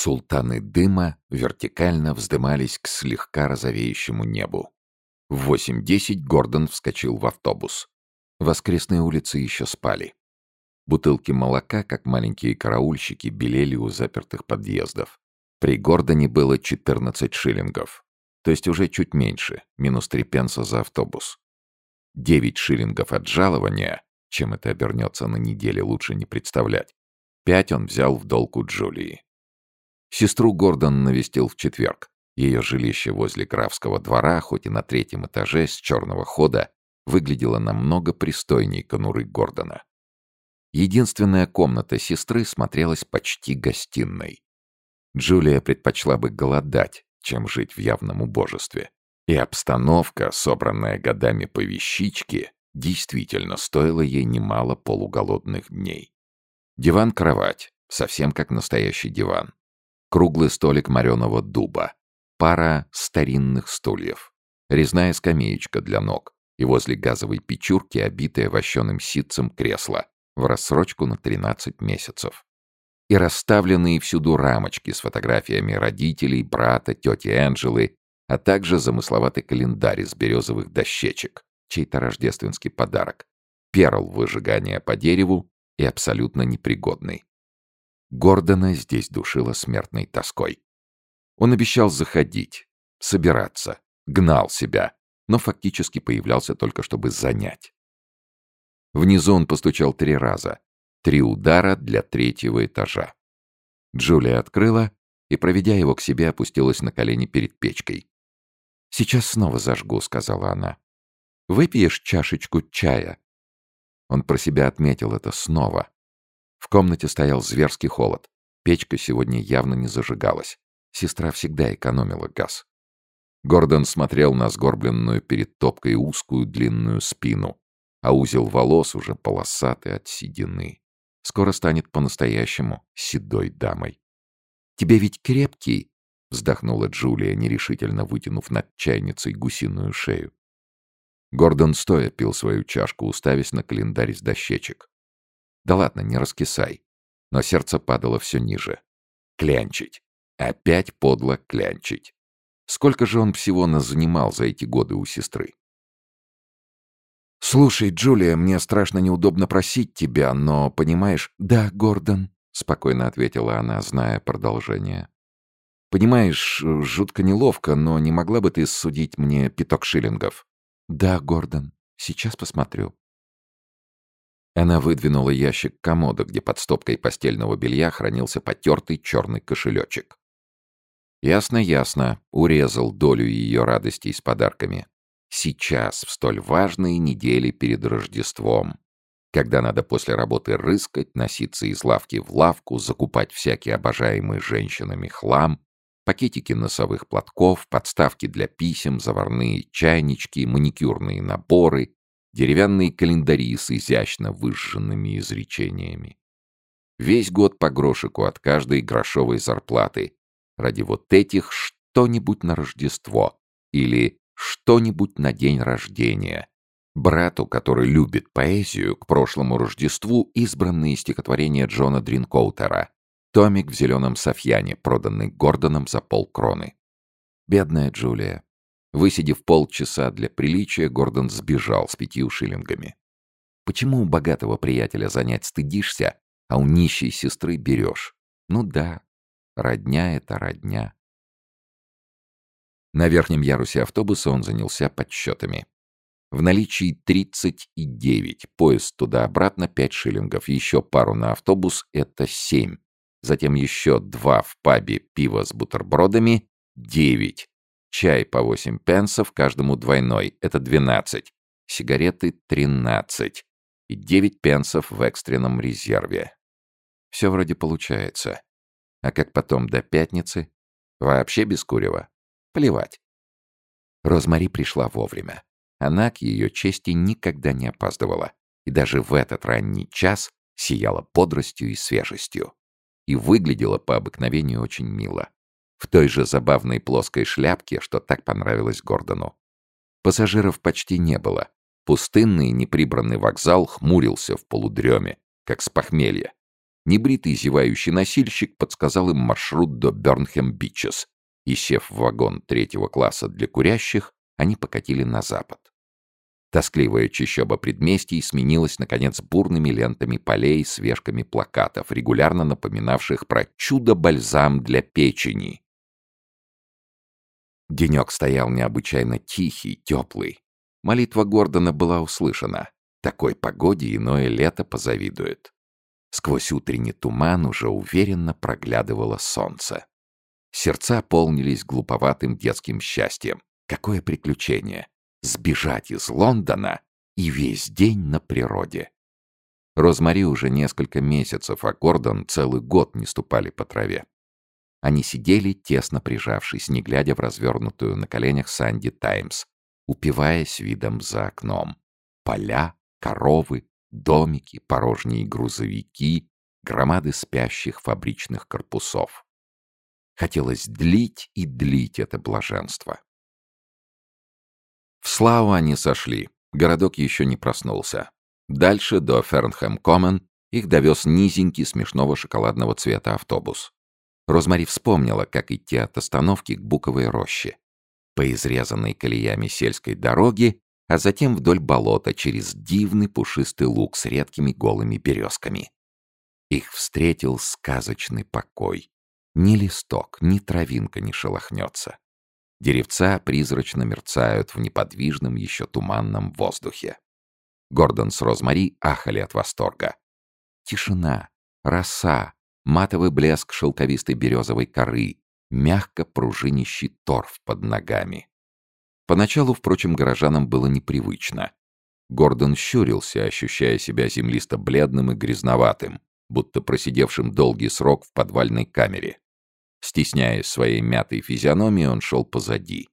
Султаны дыма вертикально вздымались к слегка розовеющему небу. В 8.10 Гордон вскочил в автобус. Воскресные улицы еще спали. Бутылки молока, как маленькие караульщики, белели у запертых подъездов. При Гордоне было 14 шиллингов. То есть уже чуть меньше, минус 3 пенса за автобус. 9 шиллингов от жалования, чем это обернется на неделе, лучше не представлять. Пять он взял в долг у Джулии. Сестру Гордон навестил в четверг. Ее жилище возле графского двора, хоть и на третьем этаже, с черного хода, выглядело намного пристойнее конуры Гордона. Единственная комната сестры смотрелась почти гостиной. Джулия предпочла бы голодать, чем жить в явном убожестве. И обстановка, собранная годами по вещичке, действительно стоила ей немало полуголодных дней. Диван-кровать, совсем как настоящий диван. Круглый столик мореного дуба. Пара старинных стульев. Резная скамеечка для ног. И возле газовой печурки обитое вощеным ситцем кресло в рассрочку на 13 месяцев. И расставленные всюду рамочки с фотографиями родителей, брата, тети Энджелы, а также замысловатый календарь из березовых дощечек, чей-то рождественский подарок. Перл выжигания по дереву и абсолютно непригодный. Гордона здесь душила смертной тоской. Он обещал заходить, собираться, гнал себя, но фактически появлялся только чтобы занять. Внизу он постучал три раза. Три удара для третьего этажа. Джулия открыла и, проведя его к себе, опустилась на колени перед печкой. «Сейчас снова зажгу», — сказала она. «Выпьешь чашечку чая?» Он про себя отметил это снова. В комнате стоял зверский холод. Печка сегодня явно не зажигалась. Сестра всегда экономила газ. Гордон смотрел на сгорбленную перед топкой узкую длинную спину, а узел волос уже полосатый от седины. Скоро станет по-настоящему седой дамой. «Тебе ведь крепкий?» — вздохнула Джулия, нерешительно вытянув над чайницей гусиную шею. Гордон стоя пил свою чашку, уставясь на календарь с дощечек. Да ладно, не раскисай. Но сердце падало все ниже. Клянчить. Опять подло клянчить. Сколько же он всего нас занимал за эти годы у сестры? «Слушай, Джулия, мне страшно неудобно просить тебя, но, понимаешь...» «Да, Гордон», — спокойно ответила она, зная продолжение. «Понимаешь, жутко неловко, но не могла бы ты судить мне пяток шиллингов?» «Да, Гордон, сейчас посмотрю». Она выдвинула ящик комода, где под стопкой постельного белья хранился потертый черный кошелечек. Ясно, ясно, урезал долю ее радостей с подарками. Сейчас, в столь важные недели перед Рождеством, когда надо после работы рыскать, носиться из лавки в лавку, закупать всякий обожаемый женщинами хлам, пакетики носовых платков, подставки для писем, заварные чайнички, маникюрные наборы, деревянные календари с изящно выжженными изречениями. Весь год по грошику от каждой грошовой зарплаты. Ради вот этих что-нибудь на Рождество или что-нибудь на день рождения. Брату, который любит поэзию, к прошлому Рождеству избранные стихотворения Джона Дринкоутера. Томик в зеленом софьяне, проданный Гордоном за полкроны. Бедная Джулия. Высидев полчаса для приличия, Гордон сбежал с пятью шиллингами. Почему у богатого приятеля занять стыдишься, а у нищей сестры берешь? Ну да, родня — это родня. На верхнем ярусе автобуса он занялся подсчетами. В наличии 39, поезд туда-обратно 5 шиллингов, еще пару на автобус — это 7. Затем еще два в пабе пиво с бутербродами — 9. Чай по 8 пенсов, каждому двойной. Это 12. Сигареты 13. И 9 пенсов в экстренном резерве. Все вроде получается. А как потом до пятницы? Вообще без курева? Плевать. Розмари пришла вовремя. Она к ее чести никогда не опаздывала. И даже в этот ранний час сияла бодростью и свежестью. И выглядела по обыкновению очень мило в той же забавной плоской шляпке, что так понравилось Гордону. Пассажиров почти не было. Пустынный неприбранный вокзал хмурился в полудреме, как с похмелья. Небритый зевающий носильщик подсказал им маршрут до Бёрнхэм-Бичес, и, сев в вагон третьего класса для курящих, они покатили на запад. Тоскливая чащоба предместий сменилась, наконец, бурными лентами полей с вешками плакатов, регулярно напоминавших про чудо-бальзам для печени. Денек стоял необычайно тихий, теплый. Молитва Гордона была услышана. Такой погоде иное лето позавидует. Сквозь утренний туман уже уверенно проглядывало солнце. Сердца полнились глуповатым детским счастьем. Какое приключение! Сбежать из Лондона и весь день на природе. Розмари уже несколько месяцев, а Гордон целый год не ступали по траве. Они сидели, тесно прижавшись, не глядя в развернутую на коленях Санди Таймс, упиваясь видом за окном. Поля, коровы, домики, порожние грузовики, громады спящих фабричных корпусов. Хотелось длить и длить это блаженство. В Славу они сошли. Городок еще не проснулся. Дальше, до Фернхэм-Коммен, их довез низенький смешного шоколадного цвета автобус. Розмари вспомнила, как идти от остановки к Буковой роще. По изрезанной колеями сельской дороги а затем вдоль болота через дивный пушистый луг с редкими голыми березками. Их встретил сказочный покой. Ни листок, ни травинка не шелохнется. Деревца призрачно мерцают в неподвижном еще туманном воздухе. Гордон с Розмари ахали от восторга. Тишина, роса, матовый блеск шелковистой березовой коры, мягко пружинищий торф под ногами. Поначалу, впрочем, горожанам было непривычно. Гордон щурился, ощущая себя землисто-бледным и грязноватым, будто просидевшим долгий срок в подвальной камере. Стесняясь своей мятой физиономии, он шел позади.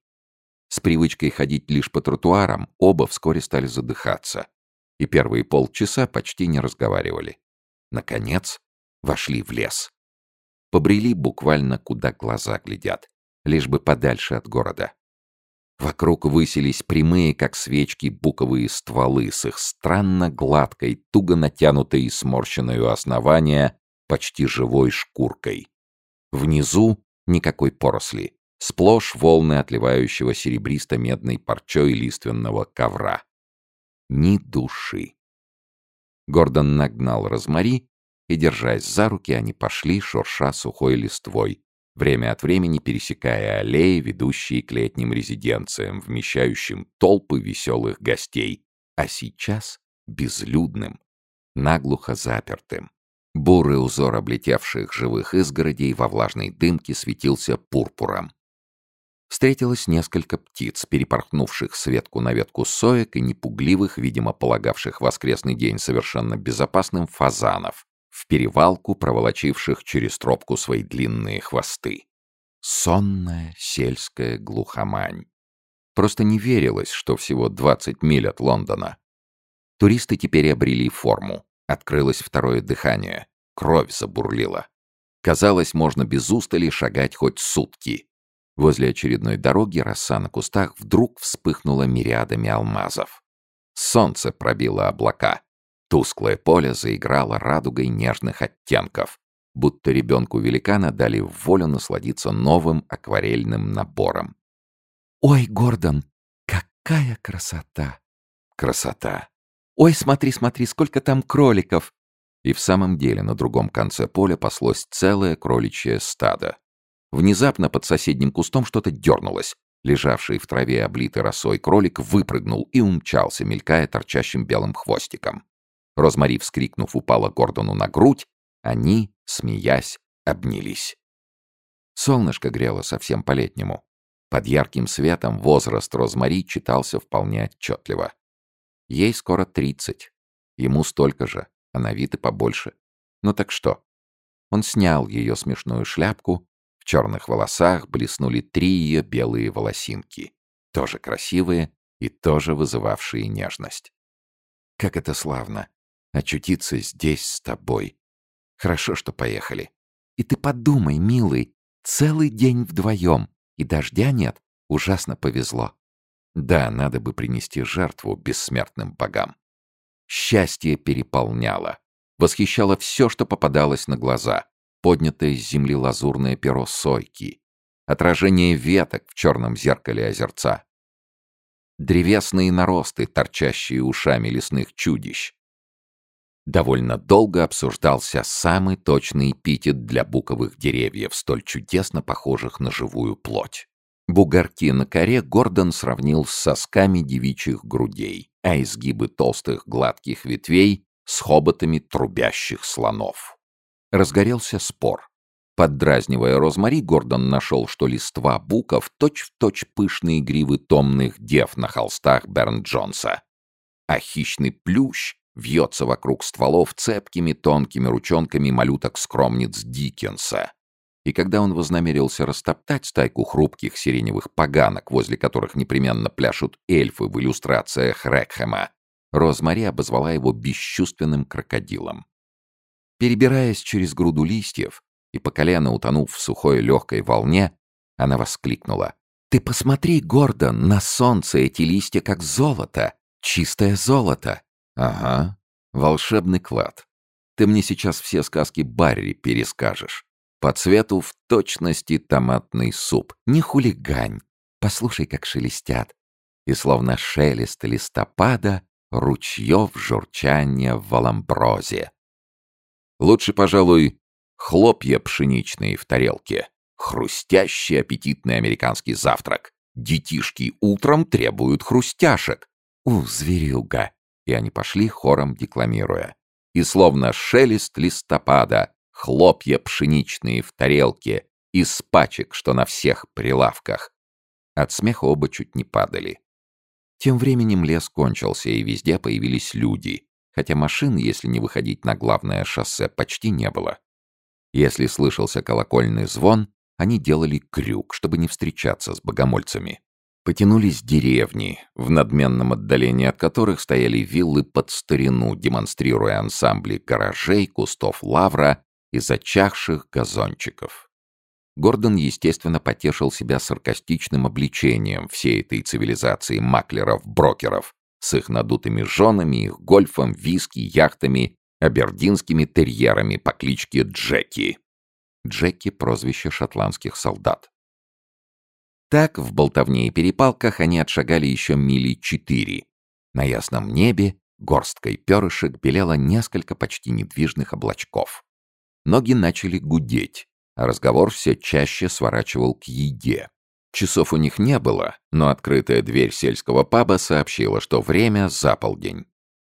С привычкой ходить лишь по тротуарам, оба вскоре стали задыхаться. И первые полчаса почти не разговаривали. Наконец, вошли в лес. Побрели буквально куда глаза глядят, лишь бы подальше от города. Вокруг высились прямые, как свечки, буковые стволы с их странно гладкой, туго натянутой и сморщенной у основания, почти живой шкуркой. Внизу никакой поросли, сплошь волны отливающего серебристо-медной парчой лиственного ковра. Ни души. Гордон нагнал Розмари, и, держась за руки, они пошли, шурша сухой листвой, время от времени пересекая аллеи, ведущие к летним резиденциям, вмещающим толпы веселых гостей, а сейчас безлюдным, наглухо запертым. Бурый узор облетевших живых изгородей во влажной дымке светился пурпуром. Встретилось несколько птиц, перепорхнувших с ветку на ветку соек и непугливых, видимо, полагавших воскресный день совершенно безопасным фазанов, в перевалку проволочивших через тропку свои длинные хвосты. Сонная сельская глухомань. Просто не верилось, что всего 20 миль от Лондона. Туристы теперь обрели форму. Открылось второе дыхание. Кровь забурлила. Казалось, можно без устали шагать хоть сутки. Возле очередной дороги роса на кустах вдруг вспыхнула мириадами алмазов. Солнце пробило облака. Тусклое поле заиграло радугой нежных оттенков, будто ребенку великана дали волю насладиться новым акварельным набором. «Ой, Гордон, какая красота!» «Красота!» «Ой, смотри, смотри, сколько там кроликов!» И в самом деле на другом конце поля паслось целое кроличье стадо. Внезапно под соседним кустом что-то дернулось. Лежавший в траве облитый росой кролик выпрыгнул и умчался, мелькая торчащим белым хвостиком. Розмари, вскрикнув, упала Гордону на грудь. Они, смеясь, обнялись. Солнышко грело совсем по-летнему. Под ярким светом возраст Розмари читался вполне отчетливо. Ей скоро тридцать. Ему столько же, а на вид и побольше. Ну так что? Он снял ее смешную шляпку. В черных волосах блеснули три ее белые волосинки. Тоже красивые и тоже вызывавшие нежность. Как это славно! Очутиться здесь с тобой. Хорошо, что поехали. И ты подумай, милый, целый день вдвоем, и дождя нет, ужасно повезло. Да, надо бы принести жертву бессмертным богам. Счастье переполняло. Восхищало все, что попадалось на глаза. Поднятое с земли лазурное перо сойки. Отражение веток в черном зеркале озерца. Древесные наросты, торчащие ушами лесных чудищ. Довольно долго обсуждался самый точный эпитет для буковых деревьев, столь чудесно похожих на живую плоть. Бугорки на коре Гордон сравнил с сосками девичьих грудей, а изгибы толстых гладких ветвей с хоботами трубящих слонов. Разгорелся спор. Поддразнивая Розмари, Гордон нашел, что листва буков точь-в-точь точь пышные гривы томных дев на холстах Берн Джонса. А хищный плющ вьется вокруг стволов цепкими тонкими ручонками малюток-скромниц Диккенса. И когда он вознамерился растоптать стайку хрупких сиреневых поганок, возле которых непременно пляшут эльфы в иллюстрациях Рекхема, Розмари обозвала его бесчувственным крокодилом. Перебираясь через груду листьев и по колено утонув в сухой легкой волне, она воскликнула. «Ты посмотри, Гордон, на солнце эти листья как золото, чистое золото!» «Ага, волшебный клад. Ты мне сейчас все сказки Барри перескажешь. По цвету в точности томатный суп. Не хулигань. Послушай, как шелестят. И словно шелест листопада, ручьев журчания в валамброзе. Лучше, пожалуй, хлопья пшеничные в тарелке. Хрустящий аппетитный американский завтрак. Детишки утром требуют хрустяшек. У, зверюга! И они пошли хором декламируя. И словно шелест листопада, хлопья пшеничные в тарелке, из пачек, что на всех прилавках. От смеха оба чуть не падали. Тем временем лес кончился, и везде появились люди, хотя машин, если не выходить на главное шоссе, почти не было. Если слышался колокольный звон, они делали крюк, чтобы не встречаться с богомольцами. Потянулись деревни, в надменном отдалении от которых стояли виллы под старину, демонстрируя ансамбли гаражей, кустов лавра и зачахших газончиков. Гордон, естественно, потешил себя саркастичным обличением всей этой цивилизации маклеров-брокеров с их надутыми женами, их гольфом, виски, яхтами, абердинскими терьерами по кличке Джеки. Джеки — прозвище шотландских солдат. Так, в болтовне и перепалках они отшагали еще мили четыре. На ясном небе горсткой перышек белело несколько почти недвижных облачков. Ноги начали гудеть, а разговор все чаще сворачивал к еде. Часов у них не было, но открытая дверь сельского паба сообщила, что время за полдень.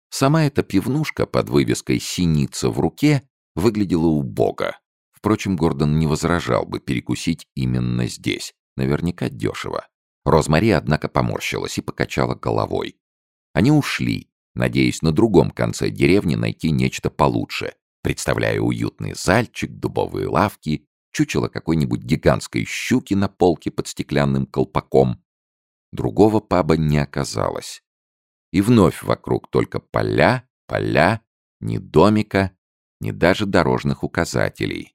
Сама эта пивнушка под вывеской «Синица в руке» выглядела убого. Впрочем, Гордон не возражал бы перекусить именно здесь. Наверняка дешево. Розмари, однако, поморщилась и покачала головой. Они ушли, надеясь на другом конце деревни найти нечто получше, представляя уютный зальчик, дубовые лавки, чучело какой-нибудь гигантской щуки на полке под стеклянным колпаком. Другого паба не оказалось. И вновь вокруг только поля, поля, ни домика, ни даже дорожных указателей.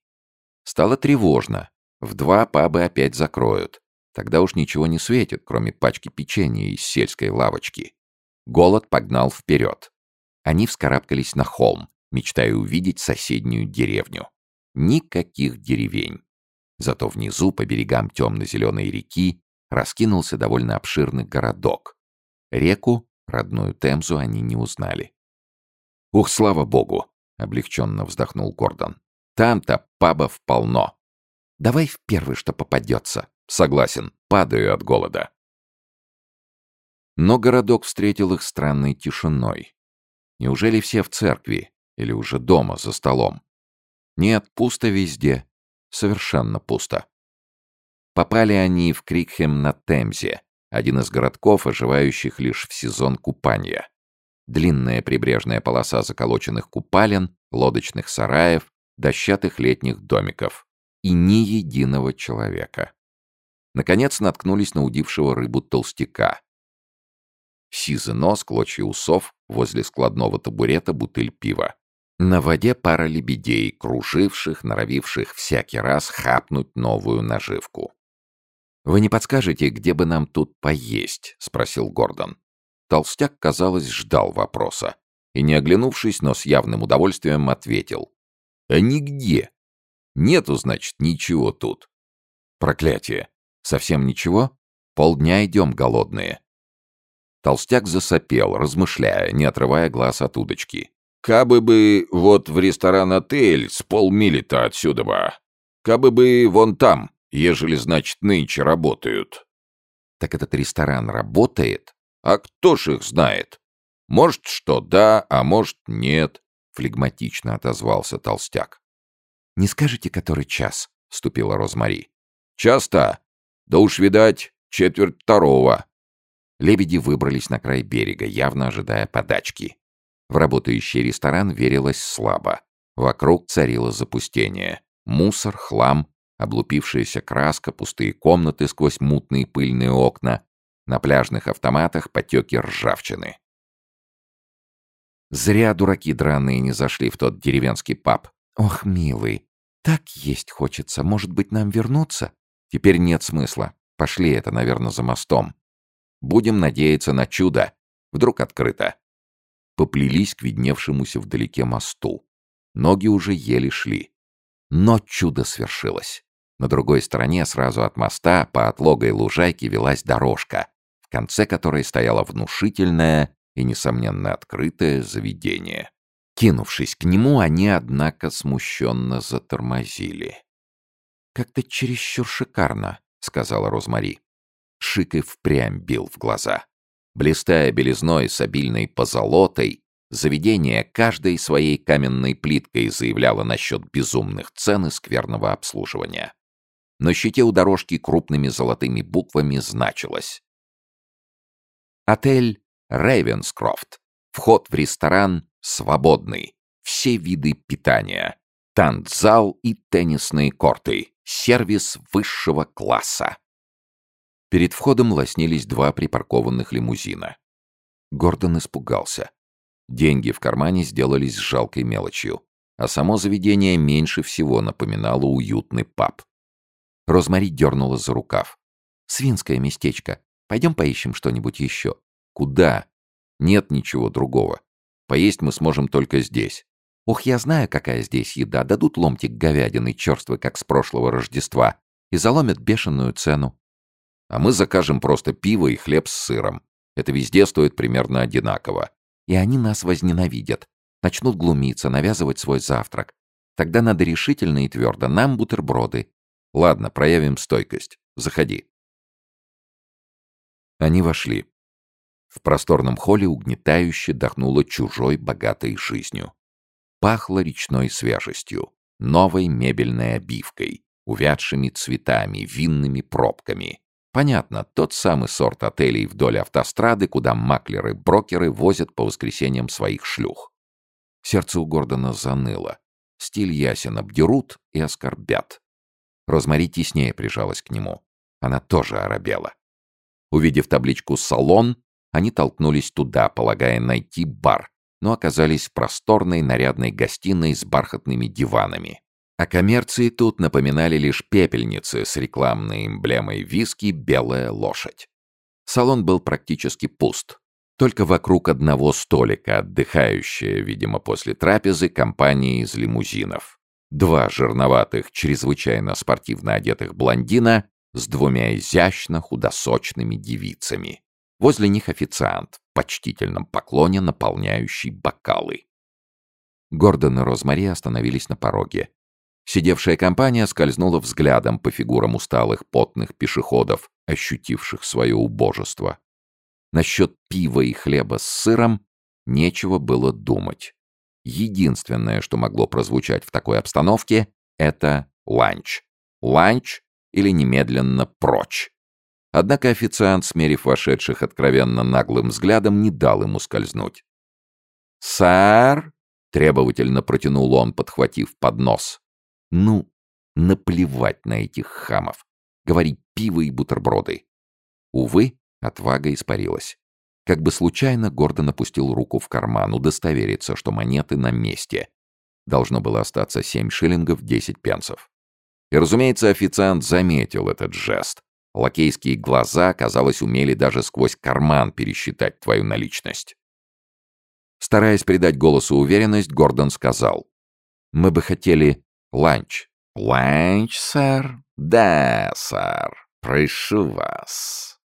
Стало тревожно. В два пабы опять закроют. Тогда уж ничего не светит, кроме пачки печенья из сельской лавочки. Голод погнал вперед. Они вскарабкались на холм, мечтая увидеть соседнюю деревню. Никаких деревень. Зато внизу, по берегам темно-зеленой реки, раскинулся довольно обширный городок. Реку, родную Темзу, они не узнали. «Ух, слава богу!» — облегченно вздохнул Гордон. «Там-то пабов полно. Давай в первый, что попадется. Согласен, падаю от голода». Но городок встретил их странной тишиной. Неужели все в церкви? Или уже дома, за столом? Нет, пусто везде. Совершенно пусто. Попали они в Крикхем на Темзе, один из городков, оживающих лишь в сезон купания. Длинная прибрежная полоса заколоченных купалин, лодочных сараев, дощатых летних домиков. И ни единого человека. Наконец наткнулись на удившего рыбу толстяка. Сизый нос, клочья усов, возле складного табурета бутыль пива. На воде пара лебедей, круживших, норовивших всякий раз хапнуть новую наживку. «Вы не подскажете, где бы нам тут поесть?» — спросил Гордон. Толстяк, казалось, ждал вопроса. и, не оглянувшись, но с явным удовольствием ответил. «А нигде. Нету, значит, ничего тут». «Проклятие! Совсем ничего? Полдня идем голодные». Толстяк засопел, размышляя, не отрывая глаз от удочки. «Кабы бы вот в ресторан-отель с полмили-то отсюда бы. Кабы бы вон там, ежели, значит, нынче работают». «Так этот ресторан работает?» «А кто ж их знает? Может, что да, а может, нет», — флегматично отозвался толстяк. «Не скажете, который час?» — вступила Розмари. «Час-то? Да уж, видать, четверть второго». Лебеди выбрались на край берега, явно ожидая подачки. В работающий ресторан верилось слабо. Вокруг царило запустение. Мусор, хлам, облупившаяся краска, пустые комнаты сквозь мутные пыльные окна, на пляжных автоматах потеки ржавчины. Зря дураки драные не зашли в тот деревенский паб. Ох, милый, так есть хочется. Может быть, нам вернуться? Теперь нет смысла. Пошли это, наверное, за мостом. Будем надеяться на чудо. Вдруг открыто. Поплелись к видневшемуся вдалеке мосту. Ноги уже еле шли. Но чудо свершилось. На другой стороне, сразу от моста, по отлогой лужайке велась дорожка, в конце которой стояло внушительное и, несомненно, открытое заведение. Кинувшись к нему, они, однако, смущенно затормозили. «Как-то чересчур шикарно», — сказала Розмари. Шик и впрямь бил в глаза. Блистая белизной с обильной позолотой, заведение каждой своей каменной плиткой заявляло насчет безумных цен и скверного обслуживания. На щите у дорожки крупными золотыми буквами значилось «Отель Рейвенскрофт. Вход в ресторан свободный. Все виды питания. Танцзал и теннисные корты. Сервис высшего класса». Перед входом лоснились два припаркованных лимузина. Гордон испугался. Деньги в кармане сделались жалкой мелочью, а само заведение меньше всего напоминало уютный паб. Розмари дернула за рукав. «Свинское местечко. Пойдем поищем что-нибудь еще». «Куда?» «Нет ничего другого. Поесть мы сможем только здесь». «Ох, я знаю, какая здесь еда. Дадут ломтик говядины, черствый, как с прошлого Рождества, и заломят бешеную цену». «А мы закажем просто пиво и хлеб с сыром. Это везде стоит примерно одинаково». «И они нас возненавидят. Начнут глумиться, навязывать свой завтрак. Тогда надо решительно и твердо. Нам бутерброды. Ладно, проявим стойкость. Заходи. Они вошли. В просторном холле угнетающе дохнуло чужой богатой жизнью. Пахло речной свежестью, новой мебельной обивкой, увядшими цветами, винными пробками. Понятно, тот самый сорт отелей вдоль автострады, куда маклеры-брокеры возят по воскресеньям своих шлюх. Сердце у Гордона заныло. Стиль ясен обдерут и оскорбят. Розмари теснее прижалась к нему. Она тоже оробела. Увидев табличку «Салон», они толкнулись туда, полагая найти бар, но оказались в просторной нарядной гостиной с бархатными диванами. О коммерции тут напоминали лишь пепельницы с рекламной эмблемой виски «Белая лошадь». Салон был практически пуст. Только вокруг одного столика, отдыхающая, видимо, после трапезы, компания из лимузинов. Два жирноватых, чрезвычайно спортивно одетых блондина с двумя изящно худосочными девицами. Возле них официант в почтительном поклоне, наполняющий бокалы. Гордон и Розмари остановились на пороге. Сидевшая компания скользнула взглядом по фигурам усталых потных пешеходов, ощутивших свое убожество. Насчет пива и хлеба с сыром нечего было думать. Единственное, что могло прозвучать в такой обстановке, это ланч. Ланч или немедленно прочь. Однако официант, смерив вошедших откровенно наглым взглядом, не дал ему скользнуть. «Сэр!» — требовательно протянул он, подхватив поднос. «Ну, наплевать на этих хамов. Говорить пиво и бутерброды». Увы, отвага испарилась. Как бы случайно Гордон опустил руку в карман, удостовериться, что монеты на месте. Должно было остаться семь шиллингов десять пенсов. И, разумеется, официант заметил этот жест. Лакейские глаза, казалось, умели даже сквозь карман пересчитать твою наличность. Стараясь придать голосу уверенность, Гордон сказал. «Мы бы хотели ланч». «Ланч, сэр?» «Да, сэр. Прошу вас».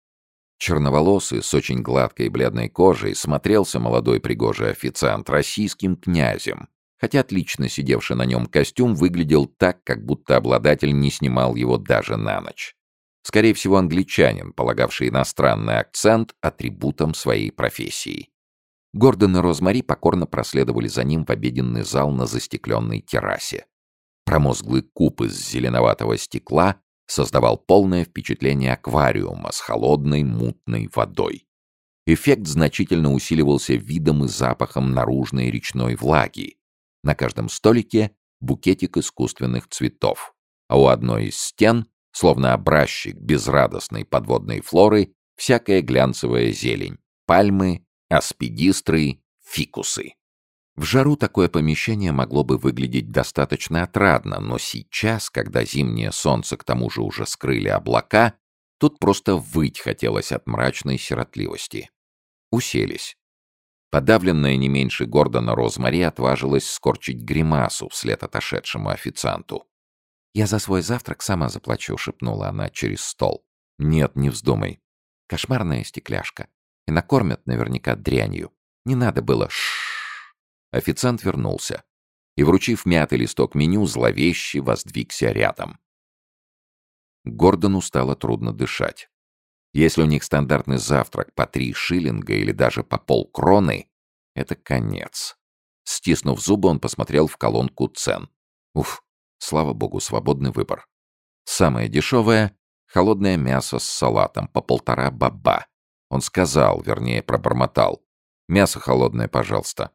Черноволосый, с очень гладкой бледной кожей, смотрелся молодой пригожий официант российским князем, хотя отлично сидевший на нем костюм выглядел так, как будто обладатель не снимал его даже на ночь. Скорее всего, англичанин, полагавший иностранный акцент атрибутом своей профессии. Гордон и Розмари покорно проследовали за ним в обеденный зал на застекленной террасе. Промозглый куб из зеленоватого стекла создавал полное впечатление аквариума с холодной мутной водой. Эффект значительно усиливался видом и запахом наружной речной влаги. На каждом столике букетик искусственных цветов, а у одной из стен, словно образчик безрадостной подводной флоры, всякая глянцевая зелень, пальмы, аспидистры, фикусы. В жару такое помещение могло бы выглядеть достаточно отрадно, но сейчас, когда зимнее солнце к тому же уже скрыли облака, тут просто выть хотелось от мрачной сиротливости. Уселись. Подавленная не меньше Гордона Розмари отважилась скорчить гримасу вслед отошедшему официанту. «Я за свой завтрак сама заплачу», — шепнула она через стол. «Нет, не вздумай. Кошмарная стекляшка. И накормят наверняка дрянью. Не надо было ш Официант вернулся и, вручив мятый листок меню, зловеще воздвигся рядом. Гордону стало трудно дышать. Если у них стандартный завтрак по три шиллинга или даже по полкроны, это конец. Стиснув зубы, он посмотрел в колонку цен. Уф, слава богу, свободный выбор. Самое дешевое — холодное мясо с салатом по полтора баба. Он сказал, вернее, пробормотал. «Мясо холодное, пожалуйста».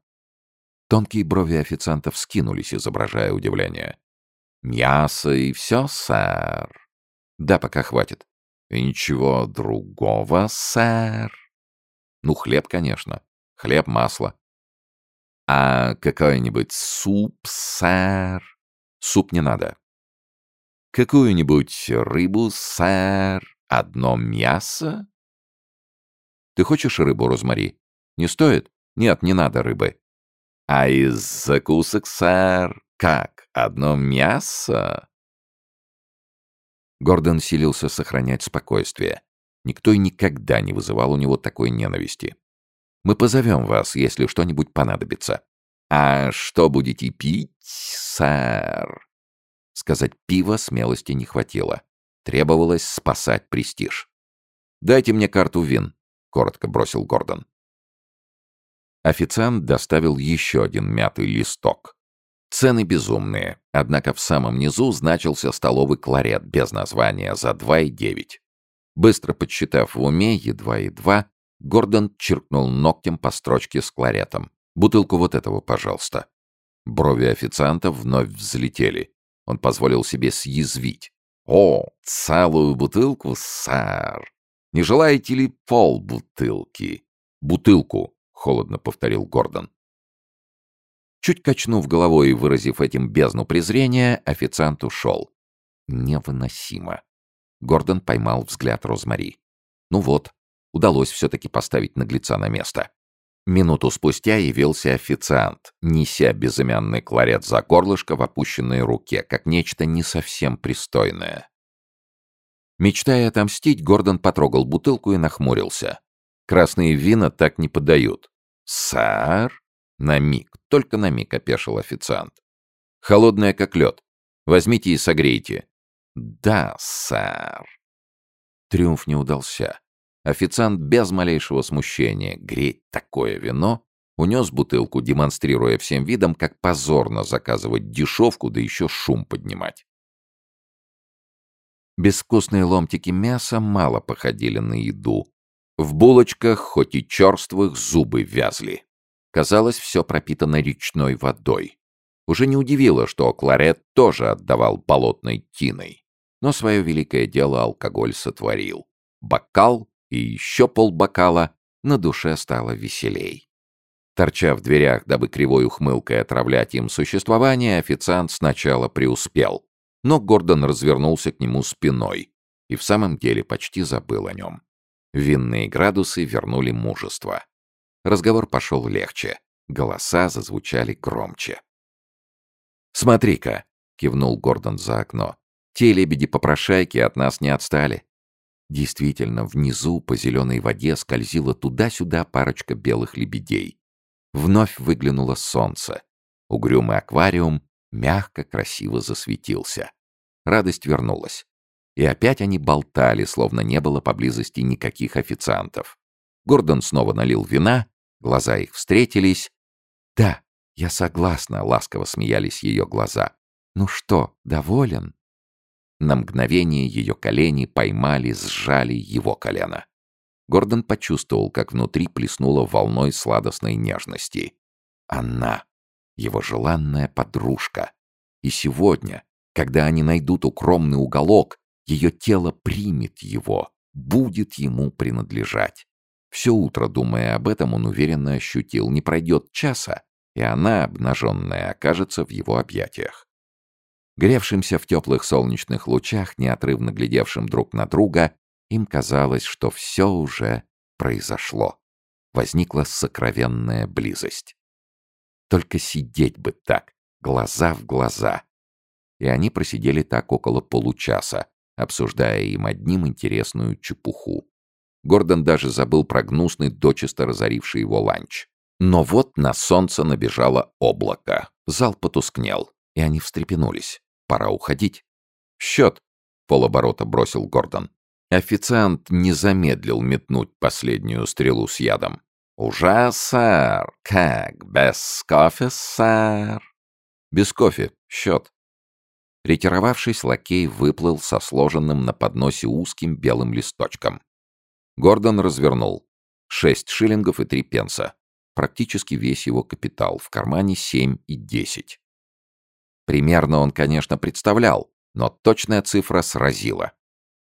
Тонкие брови официантов скинулись, изображая удивление. «Мясо и все, сэр?» «Да, пока хватит». «И ничего другого, сэр?» «Ну, хлеб, конечно. Хлеб, масло». «А какой-нибудь суп, сэр?» «Суп не надо». «Какую-нибудь рыбу, сэр? Одно мясо?» «Ты хочешь рыбу, Розмари?» «Не стоит?» «Нет, не надо рыбы». А из закусок, сэр, как, одно мясо?» Гордон силился сохранять спокойствие. Никто и никогда не вызывал у него такой ненависти. «Мы позовем вас, если что-нибудь понадобится». «А что будете пить, сэр?» Сказать «пиво» смелости не хватило. Требовалось спасать престиж. «Дайте мне карту вин», — коротко бросил Гордон. Официант доставил еще один мятый листок. Цены безумные, однако в самом низу значился столовый кларет без названия за 2,9. Быстро подсчитав в уме, едва-едва, Гордон чиркнул ногтем по строчке с кларетом. «Бутылку вот этого, пожалуйста». Брови официанта вновь взлетели. Он позволил себе съязвить. «О, целую бутылку, сэр! Не желаете ли полбутылки?» «Бутылку», холодно повторил Гордон. Чуть качнув головой и выразив этим бездну презрения, официант ушел. Невыносимо. Гордон поймал взгляд Розмари. Ну вот, удалось все-таки поставить наглеца на место. Минуту спустя явился официант, неся безымянный кларет за горлышко в опущенной руке, как нечто не совсем пристойное. Мечтая отомстить, Гордон потрогал бутылку и нахмурился. Красные вина так не подают. «Сэр?» На миг, только на миг опешил официант. «Холодная, как лед. Возьмите и согрейте». «Да, сэр». Триумф не удался. Официант без малейшего смущения греть такое вино унес бутылку, демонстрируя всем видом, как позорно заказывать дешевку, да еще шум поднимать. Безвкусные ломтики мяса мало походили на еду, в булочках, хоть и черствых, зубы вязли. Казалось, все пропитано речной водой. Уже не удивило, что кларет тоже отдавал болотной тиной. Но свое великое дело алкоголь сотворил. Бокал и еще полбокала, на душе стало веселей. Торча в дверях, дабы кривой ухмылкой отравлять им существование, официант сначала преуспел. Но Гордон развернулся к нему спиной и в самом деле почти забыл о нем. Винные градусы вернули мужество. Разговор пошел легче. Голоса зазвучали громче. «Смотри-ка!» — кивнул Гордон за окно. «Те лебеди-попрошайки от нас не отстали». Действительно, внизу по зеленой воде скользила туда-сюда парочка белых лебедей. Вновь выглянуло солнце. Угрюмый аквариум мягко, красиво засветился. Радость вернулась. И опять они болтали, словно не было поблизости никаких официантов. Гордон снова налил вина, глаза их встретились. «Да, я согласна», — ласково смеялись ее глаза. «Ну что, доволен?» На мгновение ее колени поймали, сжали его колено. Гордон почувствовал, как внутри плеснула волной сладостной нежности. Она его желанная подружка. И сегодня, когда они найдут укромный уголок, ее тело примет его, будет ему принадлежать. Все утро, думая об этом, он уверенно ощутил, не пройдет часа, и она, обнаженная, окажется в его объятиях. Гревшимся в теплых солнечных лучах, неотрывно глядевшим друг на друга, им казалось, что все уже произошло. Возникла сокровенная близость. Только сидеть бы так, глаза в глаза. И они просидели так около получаса, обсуждая им одним интересную чепуху. Гордон даже забыл про гнусный, дочисто разоривший его ланч. Но вот на солнце набежало облако. Зал потускнел, и они встрепенулись. Пора уходить. «Счет!» — полоборота бросил Гордон. Официант не замедлил метнуть последнюю стрелу с ядом. «Уже, сэр! Как, без кофе, сэр?» «Без кофе. Счет». Ретировавшись, лакей выплыл со сложенным на подносе узким белым листочком. Гордон развернул. Шесть шиллингов и три пенса. Практически весь его капитал. В кармане семь и десять. Примерно он, конечно, представлял, но точная цифра сразила.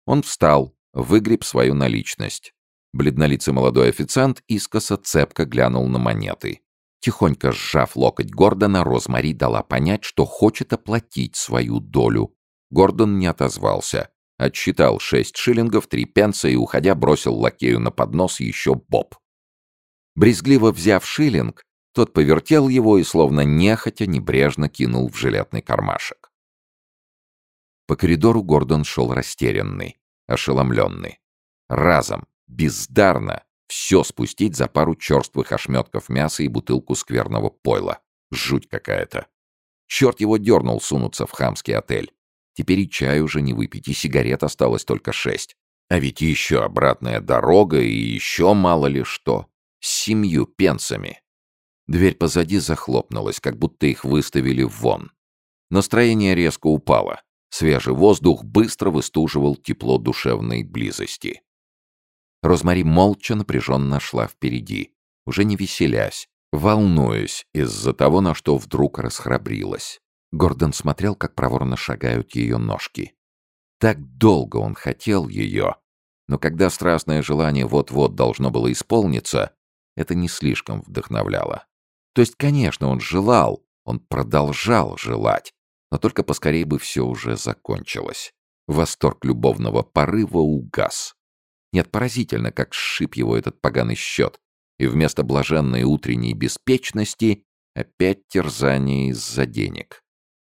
Он встал, выгреб свою наличность. Бледнолицый молодой официант искоса цепко глянул на монеты. Тихонько сжав локоть Гордона, Розмари дала понять, что хочет оплатить свою долю. Гордон не отозвался. Отсчитал шесть шиллингов, три пенса и, уходя, бросил лакею на поднос еще боб. Брезгливо взяв шиллинг, тот повертел его и, словно нехотя, небрежно кинул в жилетный кармашек. По коридору Гордон шел растерянный, ошеломленный. Разом, Бездарно все спустить за пару черствых ошметков мяса и бутылку скверного пойла. Жуть какая-то. Черт его дернул сунуться в хамский отель. Теперь и чай уже не выпить, и сигарет осталось только шесть. А ведь еще обратная дорога и еще мало ли что. С семью пенсами. Дверь позади захлопнулась, как будто их выставили вон. Настроение резко упало. Свежий воздух быстро выстуживал тепло душевной близости. Розмари молча напряженно шла впереди, уже не веселясь, волнуясь из-за того, на что вдруг расхрабрилась. Гордон смотрел, как проворно шагают ее ножки. Так долго он хотел ее, но когда страстное желание вот-вот должно было исполниться, это не слишком вдохновляло. То есть, конечно, он желал, он продолжал желать, но только поскорее бы все уже закончилось. Восторг любовного порыва угас. Нет, поразительно, как сшиб его этот поганый счет. И вместо блаженной утренней беспечности опять терзание из-за денег.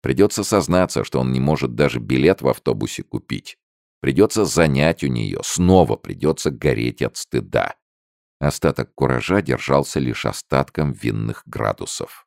Придется сознаться, что он не может даже билет в автобусе купить. Придется занять у нее, снова придется гореть от стыда. Остаток куража держался лишь остатком винных градусов.